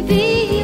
Maybe.